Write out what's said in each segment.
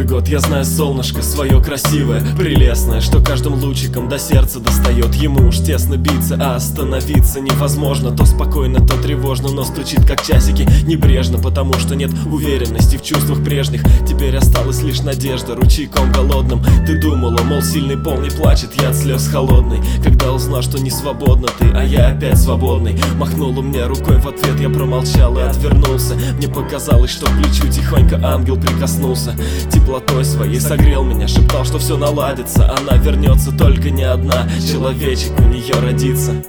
Новый год, я знаю солнышко свое красивое, прелестное Что каждым лучиком до сердца достает. Ему уж тесно биться, а остановиться невозможно. То спокойно, то тревожно, но стучит как часики Небрежно, потому что нет уверенности в чувствах прежних. Теперь осталась лишь надежда ручейком голодным. Ты думала, мол, сильный пол не плачет, я от слез холодный. Когда узнал, что не свободна ты, а я опять свободный. Махнула мне рукой в ответ, я промолчал и отвернулся. Мне показалось, что к плечу тихонько ангел прикоснулся Теплотой своей согрел меня, шептал, что все наладится. Она вернется только не одна, человечек у нее родится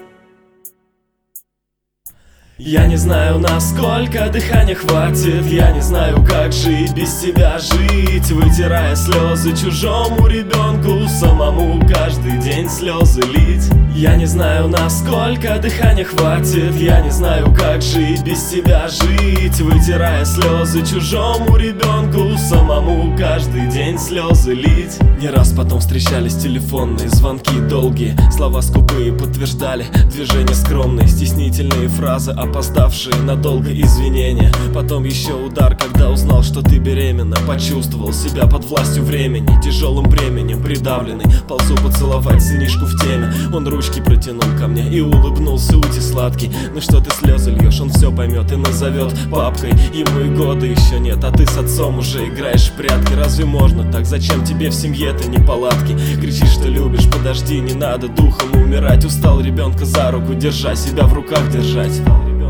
я не знаю, насколько дыхания хватит Я не знаю, как жить, без тебя жить Вытирая слезы чужому ребенку Самому каждый день слезы лить. Я не знаю, насколько дыхания хватит Я не знаю, как жить, без тебя жить Вытирая слезы чужому ребенку Самому каждый день слезы лить. Не раз потом встречались телефонные звонки долгие Слова скупые подтверждали движения скромные Стеснительные фразы опоздавшие надолго извинения Потом еще удар, когда узнал, что ты беременна. Почувствовал себя под властью времени Тяжелым бременем придавленный. Ползу поцеловать сынишку в теме. Он ручки протянул ко мне и улыбнулся ути сладкий. Ну что ты слезы льешь, он все поймет и назовет папкой. Ему и года еще нет, а ты с отцом уже играешь в прятки. Разве можно так? Зачем тебе в семье-то неполадки? Кричишь, что любишь, подожди, не надо духом умирать. Устал ребенка за руку, держа себя в руках держать. не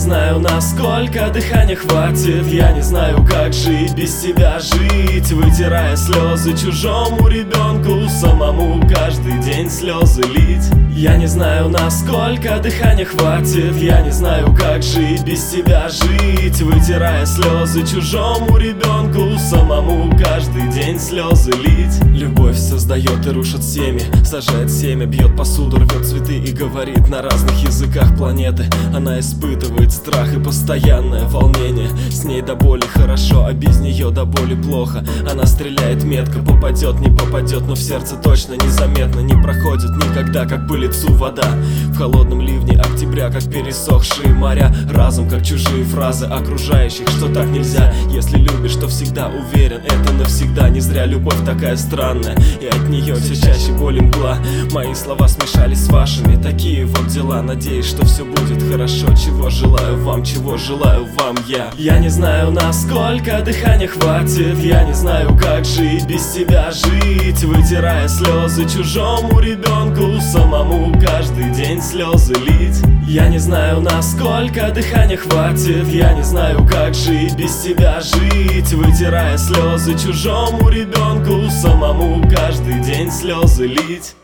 знаю, насколько дыхания хватит. Я не знаю, как жить, без тебя жить Вытирая слезы чужому ребенку. Самому каждый день слезы лить. Я не знаю, насколько дыхания хватит. Я не знаю, как жить, без тебя жить Вытирая слезы чужому ребенку. Самому каждый день слезы лить. Любовь создает и рушит семьи Сажает семя, бьет посуду, рвет цветы И говорит на разных языках планеты. Она испытывает испытывает страх и постоянное волнение. С ней до боли хорошо, а без нее до боли плохо. Она стреляет метко, попадет, не попадет Но в сердце точно незаметно. Не проходит Никогда, как по лицу вода. В холодном ливне октября, как пересохшие моря. Разум, как чужие фразы окружающих, что так нельзя. Если любишь, то всегда уверен, это навсегда. Не зря любовь такая странная, и от нее все чаще боль мгла. Мои слова смешались с вашими, такие вот дела. Надеюсь, что все будет хорошо, чего желаю вам, чего желаю вам я. Я не знаю, насколько дыхания хватит. Я не знаю, как жить, без тебя жить Вытирая слезы чужому ребенку. Самому каждый день слезы лить. Я не знаю, насколько дыхания хватит. Я не знаю, как жить, без тебя жить Вытирая слезы чужому ребенку. Самому каждый день слезы лить